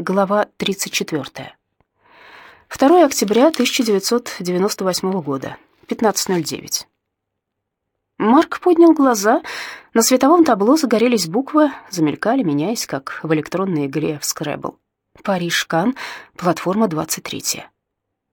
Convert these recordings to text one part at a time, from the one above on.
Глава 34. 2 октября 1998 года, 15.09. Марк поднял глаза. На световом табло загорелись буквы, замелькали, меняясь, как в электронной игре в Скрэбл. Париж, Кан, платформа 23.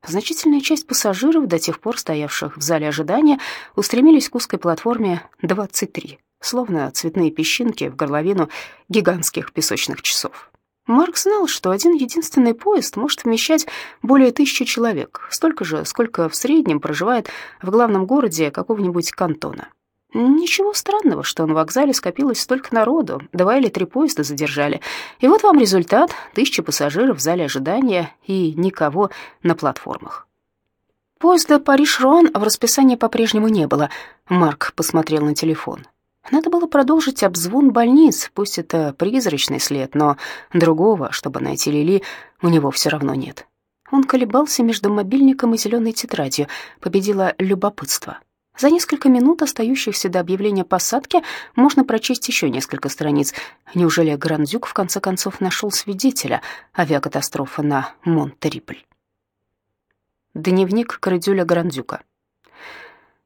Значительная часть пассажиров, до тех пор стоявших в зале ожидания, устремились к узкой платформе 23, словно цветные песчинки в горловину гигантских песочных часов. Марк знал, что один единственный поезд может вмещать более тысячи человек, столько же, сколько в среднем проживает в главном городе какого-нибудь кантона. Ничего странного, что на вокзале скопилось столько народу, два или три поезда задержали. И вот вам результат — тысяча пассажиров в зале ожидания и никого на платформах. Поезда Париж-Руан в расписании по-прежнему не было. Марк посмотрел на телефон. Надо было продолжить обзвон больниц, пусть это призрачный след, но другого, чтобы найти Лили, у него все равно нет. Он колебался между мобильником и зеленой тетрадью, победило любопытство. За несколько минут, остающихся до объявления посадки, можно прочесть еще несколько страниц. Неужели Грандюк в конце концов нашел свидетеля авиакатастрофы на Монтерипль? Дневник Крадюля Грандюка.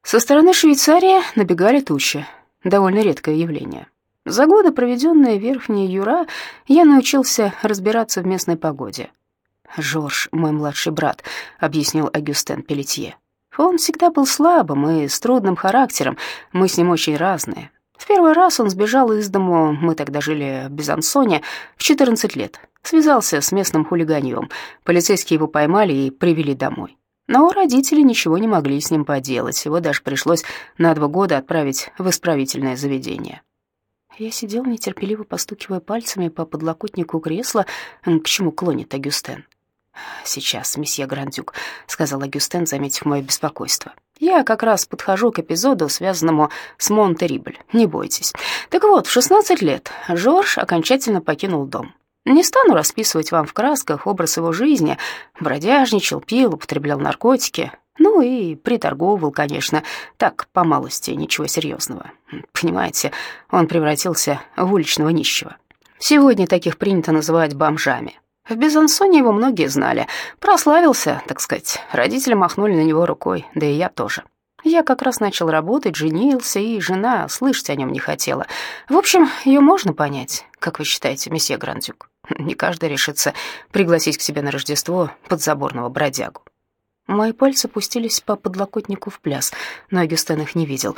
Со стороны Швейцарии набегали тучи довольно редкое явление. За годы, проведенные в Верхней Юра, я научился разбираться в местной погоде. «Жорж, мой младший брат», — объяснил Агюстен Пелетье. «Он всегда был слабым и с трудным характером, мы с ним очень разные. В первый раз он сбежал из дому, мы тогда жили в Безансоне, в 14 лет. Связался с местным хулиганьем. Полицейские его поймали и привели домой. Но родители ничего не могли с ним поделать, его даже пришлось на два года отправить в исправительное заведение. Я сидел, нетерпеливо постукивая пальцами по подлокотнику кресла, к чему клонит Агюстен. «Сейчас, месье Грандюк», — сказал Агюстен, заметив мое беспокойство. «Я как раз подхожу к эпизоду, связанному с Монтерибль. Не бойтесь. Так вот, в 16 лет Жорж окончательно покинул дом. Не стану расписывать вам в красках образ его жизни. Бродяжничал, пил, употреблял наркотики. Ну и приторговывал, конечно, так, по малости, ничего серьезного. Понимаете, он превратился в уличного нищего. Сегодня таких принято называть бомжами. В Безансоне его многие знали. Прославился, так сказать. Родители махнули на него рукой, да и я тоже. Я как раз начал работать, женился, и жена слышать о нем не хотела. В общем, ее можно понять, как вы считаете, месье Грандюк. Не каждый решится пригласить к себе на Рождество подзаборного бродягу. Мои пальцы пустились по подлокотнику в пляс, но Агюстен их не видел.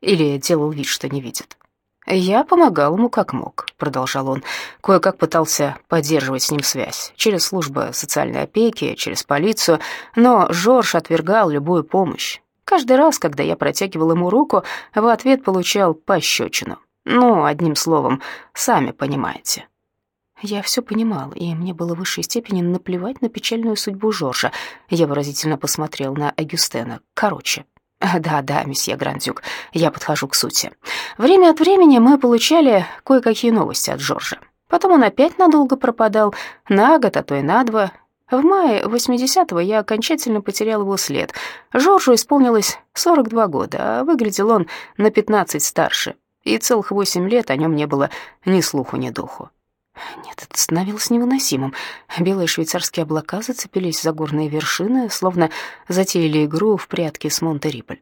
Или делал вид, что не видит. «Я помогал ему как мог», — продолжал он. «Кое-как пытался поддерживать с ним связь. Через службу социальной опеки, через полицию. Но Жорж отвергал любую помощь. Каждый раз, когда я протягивал ему руку, в ответ получал пощечину. Ну, одним словом, сами понимаете». Я все понимал, и мне было в высшей степени наплевать на печальную судьбу Жоржа. Я выразительно посмотрел на Агюстена. Короче, «Да-да, месье Грандюк, я подхожу к сути. Время от времени мы получали кое-какие новости от Жоржа. Потом он опять надолго пропадал, на год, а то и на два. В мае 80-го я окончательно потерял его след. Жоржу исполнилось 42 года, а выглядел он на 15 старше. И целых восемь лет о нем не было ни слуху, ни духу. Становилось невыносимым. Белые швейцарские облака зацепились за горные вершины, словно затеяли игру в прятки с Монте-Риполь.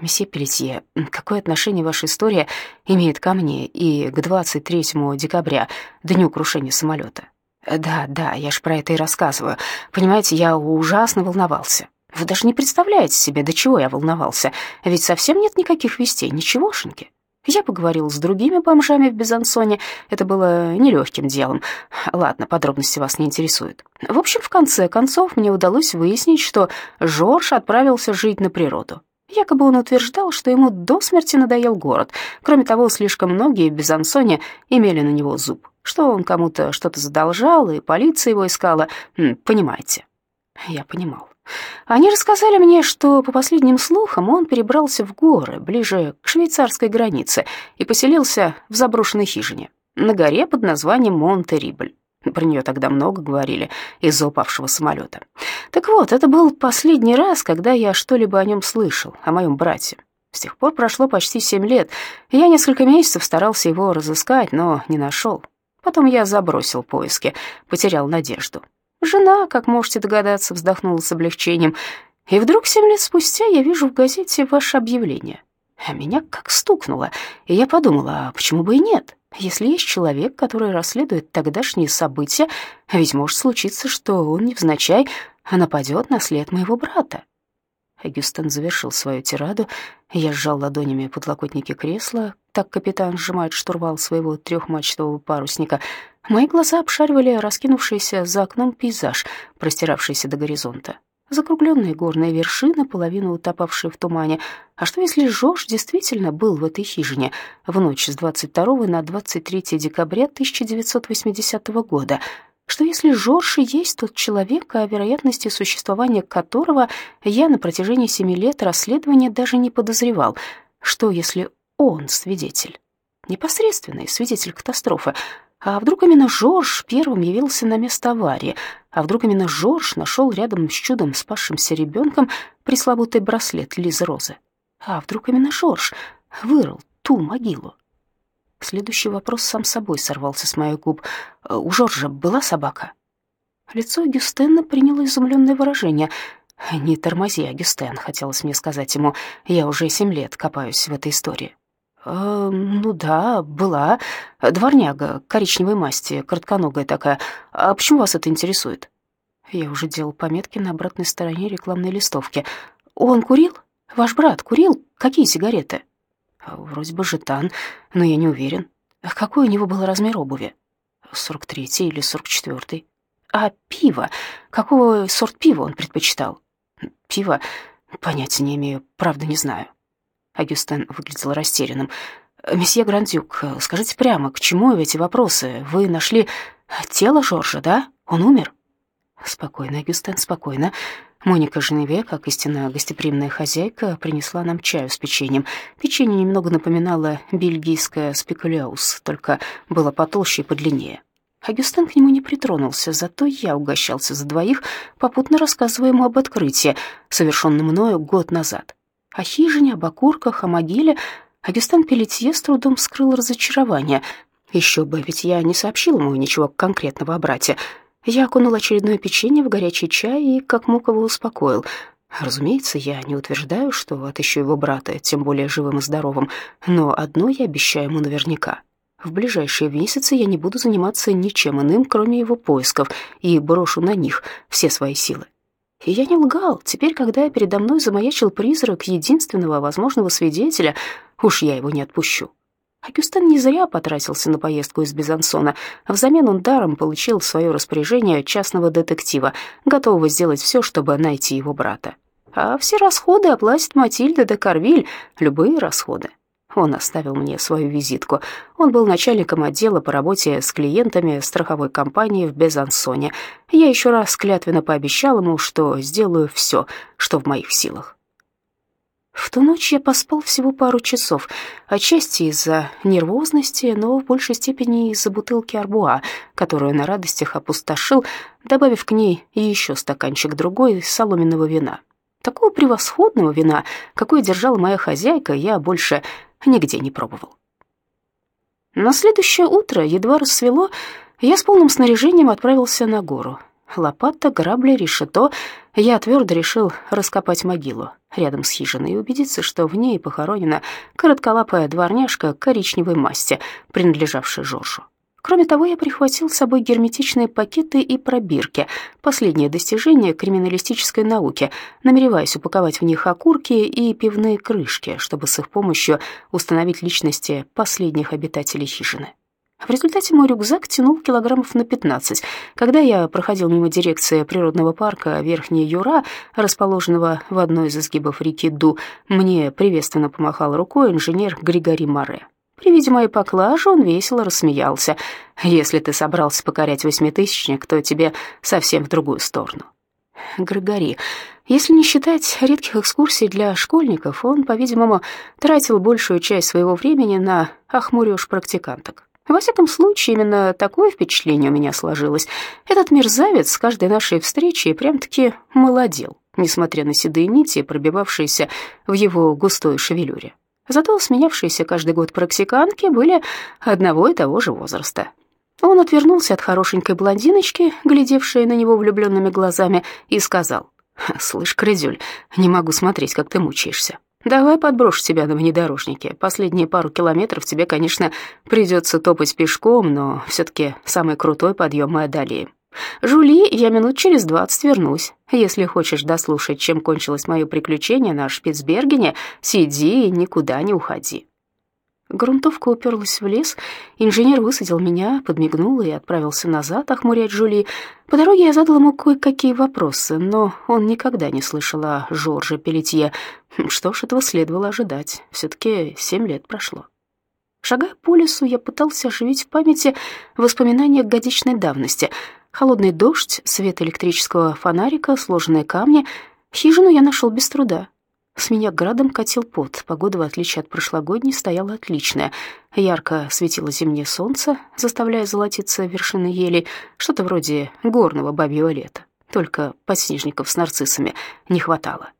«Месье Пелетье, какое отношение ваша история имеет ко мне и к 23 декабря, дню крушения самолета?» «Да, да, я ж про это и рассказываю. Понимаете, я ужасно волновался. Вы даже не представляете себе, до чего я волновался. Ведь совсем нет никаких вестей, ничегошеньки. Я поговорил с другими бомжами в Безансоне. Это было нелегким делом. Ладно, подробности вас не интересуют. В общем, в конце концов, мне удалось выяснить, что Жорж отправился жить на природу. Якобы он утверждал, что ему до смерти надоел город. Кроме того, слишком многие в Безансоне имели на него зуб. Что он кому-то что-то задолжал, и полиция его искала. Понимаете? Я понимал. Они рассказали мне, что, по последним слухам, он перебрался в горы, ближе к швейцарской границе, и поселился в заброшенной хижине на горе под названием Монте-Рибль. Про нее тогда много говорили из-за упавшего самолета. Так вот, это был последний раз, когда я что-либо о нем слышал, о моем брате. С тех пор прошло почти семь лет, я несколько месяцев старался его разыскать, но не нашел. Потом я забросил поиски, потерял надежду. Жена, как можете догадаться, вздохнула с облегчением. И вдруг семь лет спустя я вижу в газете ваше объявление. А меня как стукнуло, и я подумала, а почему бы и нет? Если есть человек, который расследует тогдашние события, ведь может случиться, что он невзначай нападет на след моего брата. Агюстен завершил свою тираду. Я сжал ладонями подлокотники кресла, так капитан сжимает штурвал своего трехмачтового парусника. Мои глаза обшаривали раскинувшийся за окном пейзаж, простиравшийся до горизонта. Закругленные горные вершины, половину утопавшие в тумане. А что если Жорж действительно был в этой хижине в ночь с 22 на 23 декабря 1980 года? Что если Жорж и есть тот человек, о вероятности существования которого я на протяжении семи лет расследования даже не подозревал? Что если он свидетель? Непосредственный свидетель катастрофы. А вдруг именно Жорж первым явился на место аварии? А вдруг именно Жорж нашел рядом с чудом спасшимся ребенком пресловутый браслет Лизы Розы? А вдруг именно Жорж вырыл ту могилу? Следующий вопрос сам собой сорвался с моих губ. «У Жоржа была собака?» Лицо Гюстена приняло изумленное выражение. «Не тормози, Агюстен», — хотелось мне сказать ему. «Я уже семь лет копаюсь в этой истории». «Э, «Ну да, была. Дворняга, коричневой масти, коротконогая такая. А почему вас это интересует?» Я уже делал пометки на обратной стороне рекламной листовки. «Он курил? Ваш брат курил? Какие сигареты?» Вроде бы жетан, но я не уверен. Какой у него был размер обуви? 43-й или 44-й? А пиво? Какого сорт пива он предпочитал? Пиво? Понятия не имею, правда не знаю. Агюстен выглядел растерянным. «Месье Грандюк, скажите прямо, к чему эти вопросы? Вы нашли тело Жоржа, да? Он умер?» «Спокойно, Агюстен, спокойно. Моника Женеве, как истинно гостеприимная хозяйка, принесла нам чаю с печеньем. Печенье немного напоминало бельгийское спекуляус, только было потолще и подлиннее. Агюстен к нему не притронулся, зато я угощался за двоих, попутно рассказывая ему об открытии, совершенном мною год назад. О хижине, об окурках, о могиле. Агюстен Пелетье с трудом скрыл разочарование. Еще бы, ведь я не сообщил ему ничего конкретного о брате. Я окунул очередное печенье в горячий чай и как мог его успокоил. Разумеется, я не утверждаю, что отыщу его брата, тем более живым и здоровым, но одно я обещаю ему наверняка. В ближайшие месяцы я не буду заниматься ничем иным, кроме его поисков, и брошу на них все свои силы. И я не лгал. Теперь, когда передо мной замаячил призрак единственного возможного свидетеля, уж я его не отпущу. Агюстен не зря потратился на поездку из Безансона. Взамен он даром получил в свое распоряжение частного детектива, готового сделать все, чтобы найти его брата. А все расходы оплатит Матильда де Карвиль, любые расходы. Он оставил мне свою визитку. Он был начальником отдела по работе с клиентами страховой компании в Безансоне. Я еще раз клятвенно пообещал ему, что сделаю все, что в моих силах. В ту ночь я поспал всего пару часов, отчасти из-за нервозности, но в большей степени из-за бутылки арбуа, которую на радостях опустошил, добавив к ней еще стаканчик другой соломенного вина. Такого превосходного вина, какое держала моя хозяйка, я больше нигде не пробовал. На следующее утро, едва рассвело, я с полным снаряжением отправился на гору. Лопата, грабли, решето. Я твердо решил раскопать могилу рядом с хижиной и убедиться, что в ней похоронена коротколапая дворняжка коричневой масти, принадлежавшая Жоржу. Кроме того, я прихватил с собой герметичные пакеты и пробирки, последнее достижение криминалистической науки, намереваясь упаковать в них окурки и пивные крышки, чтобы с их помощью установить личности последних обитателей хижины. В результате мой рюкзак тянул килограммов на 15. Когда я проходил мимо дирекции природного парка Верхняя Юра, расположенного в одной из изгибов реки Ду, мне приветственно помахал рукой инженер Григорий Море. При виде моей поклажи он весело рассмеялся. «Если ты собрался покорять восьмитысячник, то тебе совсем в другую сторону». Григорий. Если не считать редких экскурсий для школьников, он, по-видимому, тратил большую часть своего времени на охмурёж практиканток. Во всяком случае, именно такое впечатление у меня сложилось. Этот мерзавец с каждой нашей встречи прям-таки молодел, несмотря на седые нити, пробивавшиеся в его густой шевелюре. Зато сменявшиеся каждый год практикантки были одного и того же возраста. Он отвернулся от хорошенькой блондиночки, глядевшей на него влюбленными глазами, и сказал, «Слышь, Крыдюль, не могу смотреть, как ты мучаешься. Давай подброшу тебя на внедорожнике. Последние пару километров тебе, конечно, придется топать пешком, но все-таки самый крутой подъем мы одолеем. Жули, я минут через двадцать вернусь. Если хочешь дослушать, чем кончилось мое приключение на Шпицбергене, сиди и никуда не уходи». Грунтовка уперлась в лес, инженер высадил меня, подмигнул и отправился назад охмурять Жули. По дороге я задал ему кое-какие вопросы, но он никогда не слышал о Жорже Пелетье. Что ж, этого следовало ожидать, все-таки семь лет прошло. Шагая по лесу, я пытался оживить в памяти воспоминания годичной давности. Холодный дождь, свет электрического фонарика, сложенные камни. Хижину я нашел без труда. С меня градом катил пот. Погода, в отличие от прошлогодней, стояла отличная. Ярко светило зимнее солнце, заставляя золотиться вершины елей, что-то вроде горного бабьего лета. Только подснежников с нарциссами не хватало.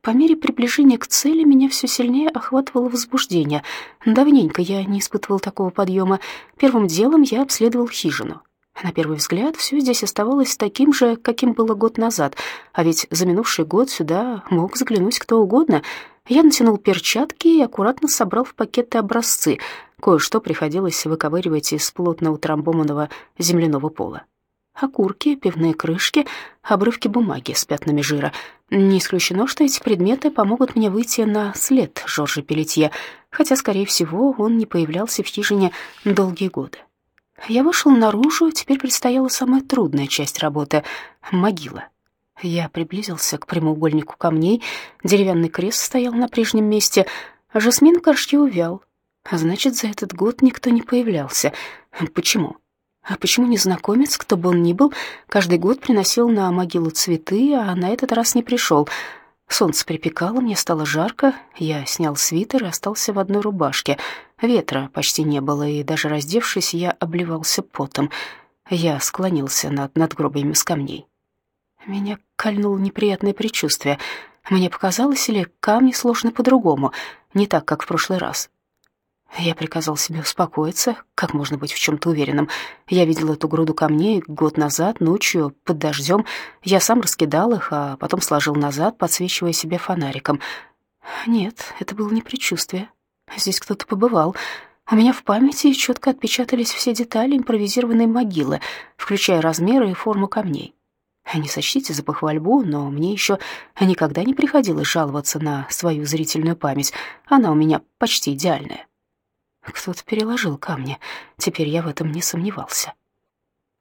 По мере приближения к цели меня все сильнее охватывало возбуждение. Давненько я не испытывал такого подъема. Первым делом я обследовал хижину. На первый взгляд, все здесь оставалось таким же, каким было год назад, а ведь за минувший год сюда мог заглянуть кто угодно. Я натянул перчатки и аккуратно собрал в пакеты образцы. Кое-что приходилось выковыривать из плотно утрамбованного земляного пола. Окурки, пивные крышки, обрывки бумаги с пятнами жира. Не исключено, что эти предметы помогут мне выйти на след Жоржа Пелетье, хотя, скорее всего, он не появлялся в хижине долгие годы. Я вышел наружу, теперь предстояла самая трудная часть работы — могила. Я приблизился к прямоугольнику камней, деревянный крест стоял на прежнем месте, а жасмин в горшке увял. Значит, за этот год никто не появлялся. Почему? А почему незнакомец, кто бы он ни был, каждый год приносил на могилу цветы, а на этот раз не пришел — Солнце припекало, мне стало жарко, я снял свитер и остался в одной рубашке. Ветра почти не было, и даже раздевшись, я обливался потом. Я склонился над надгробиями с камней. Меня кольнуло неприятное предчувствие. Мне показалось, или камни сложены по-другому, не так, как в прошлый раз. Я приказал себе успокоиться, как можно быть в чем-то уверенным. Я видел эту груду камней год назад, ночью, под дождем. Я сам раскидал их, а потом сложил назад, подсвечивая себе фонариком. Нет, это было не предчувствие. Здесь кто-то побывал. У меня в памяти четко отпечатались все детали импровизированной могилы, включая размеры и форму камней. Не сочтите за похвальбу, но мне еще никогда не приходилось жаловаться на свою зрительную память. Она у меня почти идеальная. Кто-то переложил камни, теперь я в этом не сомневался.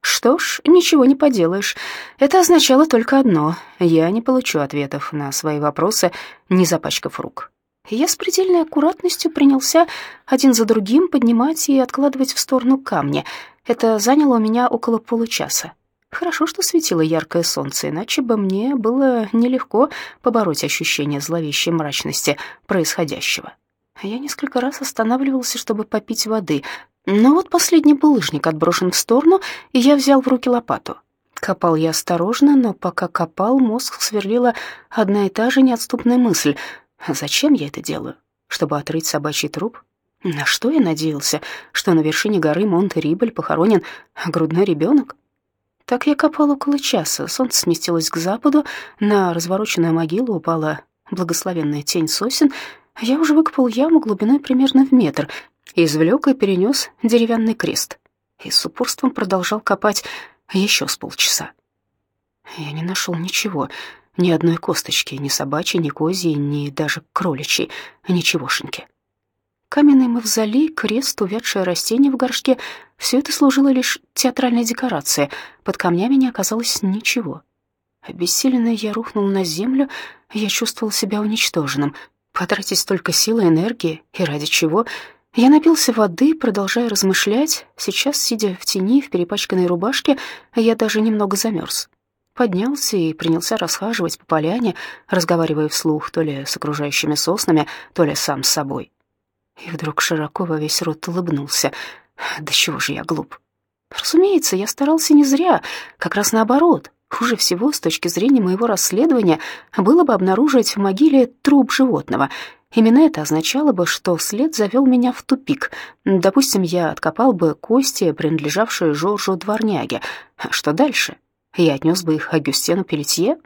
Что ж, ничего не поделаешь. Это означало только одно — я не получу ответов на свои вопросы, не запачкав рук. Я с предельной аккуратностью принялся один за другим поднимать и откладывать в сторону камни. Это заняло у меня около получаса. Хорошо, что светило яркое солнце, иначе бы мне было нелегко побороть ощущение зловещей мрачности происходящего. Я несколько раз останавливался, чтобы попить воды, но вот последний булыжник отброшен в сторону, и я взял в руки лопату. Копал я осторожно, но пока копал, мозг сверлила одна и та же неотступная мысль. Зачем я это делаю? Чтобы отрыть собачий труп? На что я надеялся? Что на вершине горы Монте-Рибль похоронен грудной ребенок? Так я копал около часа. Солнце сместилось к западу, на развороченную могилу упала благословенная тень сосен — я уже выкопал яму глубиной примерно в метр, извлек и перенес деревянный крест. И с упорством продолжал копать еще с полчаса. Я не нашел ничего, ни одной косточки, ни собачьей, ни козьей, ни даже кроличьей, ничегошеньки. Каменный мавзолей, крест, увядшее растение в горшке — все это служило лишь театральной декорацией. Под камнями не оказалось ничего. Обессиленный я рухнул на землю, я чувствовал себя уничтоженным — Потратить столько сил и энергии, и ради чего? Я напился воды, продолжая размышлять. Сейчас, сидя в тени, в перепачканной рубашке, я даже немного замерз. Поднялся и принялся расхаживать по поляне, разговаривая вслух то ли с окружающими соснами, то ли сам с собой. И вдруг широко во весь рот улыбнулся. Да чего же я глуп? Разумеется, я старался не зря, как раз наоборот. Хуже всего, с точки зрения моего расследования, было бы обнаружить в могиле труп животного. Именно это означало бы, что след завел меня в тупик. Допустим, я откопал бы кости, принадлежавшие Жоржу Дворняге. А что дальше? Я отнес бы их Агюстену Пелетье?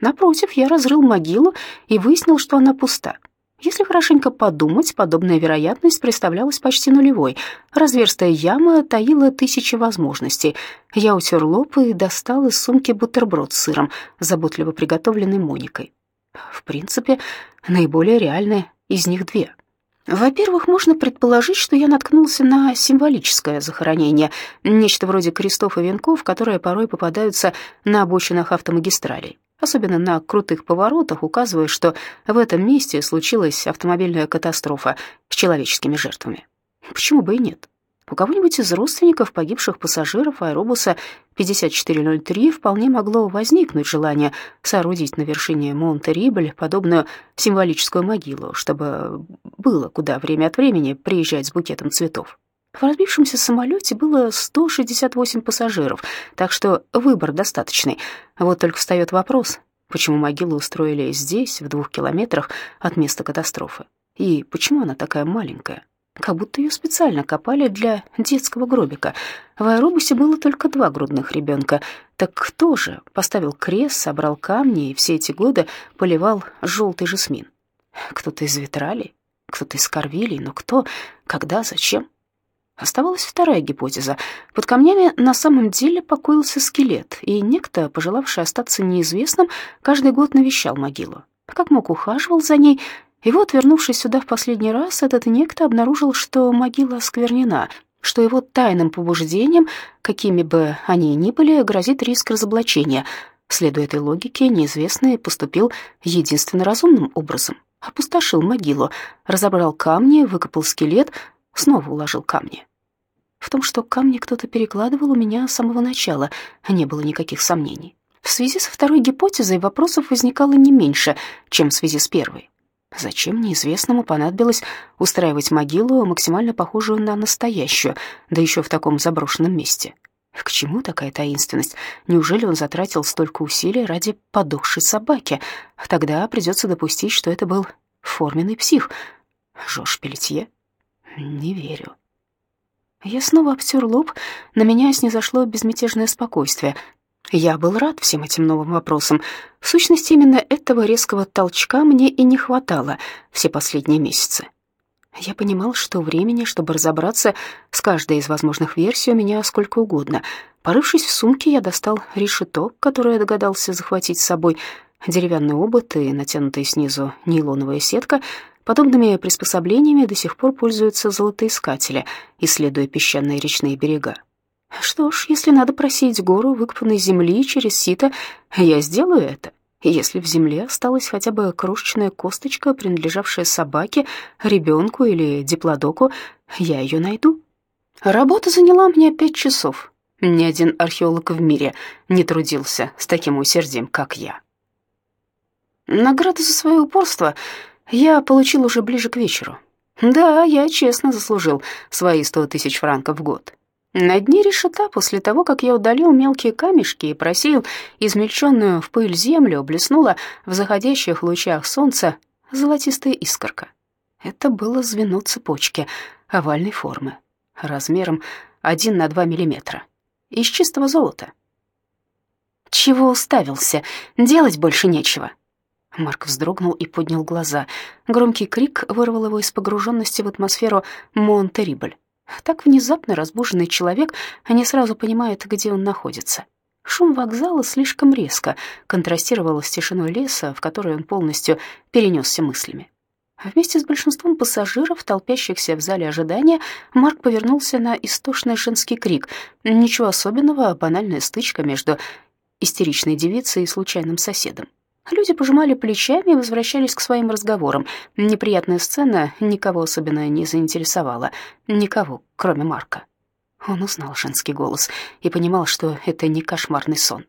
Напротив, я разрыл могилу и выяснил, что она пуста. Если хорошенько подумать, подобная вероятность представлялась почти нулевой. Разверстая яма таила тысячи возможностей. Я утер лоб и достал из сумки бутерброд с сыром, заботливо приготовленный Моникой. В принципе, наиболее реальные из них две. Во-первых, можно предположить, что я наткнулся на символическое захоронение, нечто вроде крестов и венков, которые порой попадаются на обочинах автомагистралей особенно на крутых поворотах, указывая, что в этом месте случилась автомобильная катастрофа с человеческими жертвами. Почему бы и нет? У кого-нибудь из родственников погибших пассажиров аэробуса 5403 вполне могло возникнуть желание соорудить на вершине Монте-Рибль подобную символическую могилу, чтобы было куда время от времени приезжать с букетом цветов. В разбившемся самолете было 168 пассажиров, так что выбор достаточный. Вот только встает вопрос, почему могилу устроили здесь, в двух километрах от места катастрофы? И почему она такая маленькая? Как будто ее специально копали для детского гробика. В аэробусе было только два грудных ребенка. Так кто же поставил крест, собрал камни и все эти годы поливал желтый жасмин? Кто-то из Витралей, кто-то из Корвилей, но кто, когда, зачем? Оставалась вторая гипотеза. Под камнями на самом деле покоился скелет, и некто, пожелавший остаться неизвестным, каждый год навещал могилу. Как мог, ухаживал за ней, и вот, вернувшись сюда в последний раз, этот некто обнаружил, что могила осквернена, что его тайным побуждением, какими бы они ни были, грозит риск разоблачения. Следуя этой логике, неизвестный поступил единственно разумным образом. Опустошил могилу, разобрал камни, выкопал скелет — снова уложил камни. В том, что камни кто-то перекладывал, у меня с самого начала не было никаких сомнений. В связи со второй гипотезой вопросов возникало не меньше, чем в связи с первой. Зачем неизвестному понадобилось устраивать могилу, максимально похожую на настоящую, да еще в таком заброшенном месте? К чему такая таинственность? Неужели он затратил столько усилий ради подохшей собаки? Тогда придется допустить, что это был форменный псих. Жорж Пелетье? Не верю. Я снова обтер лоб, на меня снизошло безмятежное спокойствие. Я был рад всем этим новым вопросам. В сущности, именно этого резкого толчка мне и не хватало все последние месяцы. Я понимал, что времени, чтобы разобраться с каждой из возможных версий, у меня сколько угодно. Порывшись в сумке, я достал решето, которое догадался захватить с собой, деревянный обод и натянутая снизу нейлоновая сетка, Подобными приспособлениями до сих пор пользуются золотоискатели, исследуя песчаные речные берега. Что ж, если надо просеять гору выкопанной земли через сито, я сделаю это. Если в земле осталась хотя бы крошечная косточка, принадлежавшая собаке, ребенку или диплодоку, я ее найду. Работа заняла мне пять часов. Ни один археолог в мире не трудился с таким усердием, как я. Награда за свое упорство я получил уже ближе к вечеру. Да, я честно заслужил свои сто тысяч франков в год. На дне решета, после того, как я удалил мелкие камешки и просеял измельченную в пыль землю, блеснула в заходящих лучах солнца золотистая искорка. Это было звено цепочки овальной формы, размером 1 на 2 миллиметра, из чистого золота. «Чего уставился? Делать больше нечего», Марк вздрогнул и поднял глаза. Громкий крик вырвал его из погруженности в атмосферу Монтерибль. Так внезапно разбуженный человек не сразу понимает, где он находится. Шум вокзала слишком резко контрастировал с тишиной леса, в которой он полностью перенесся мыслями. Вместе с большинством пассажиров, толпящихся в зале ожидания, Марк повернулся на истошный женский крик. Ничего особенного, банальная стычка между истеричной девицей и случайным соседом. Люди пожимали плечами и возвращались к своим разговорам. Неприятная сцена никого особенно не заинтересовала. Никого, кроме Марка. Он узнал женский голос и понимал, что это не кошмарный сон.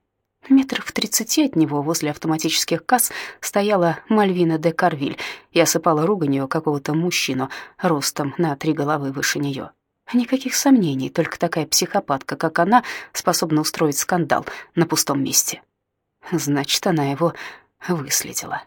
Метрах в тридцати от него возле автоматических касс стояла Мальвина де Карвиль и осыпала руганью какого-то мужчину ростом на три головы выше нее. Никаких сомнений, только такая психопатка, как она, способна устроить скандал на пустом месте. Значит, она его выследила.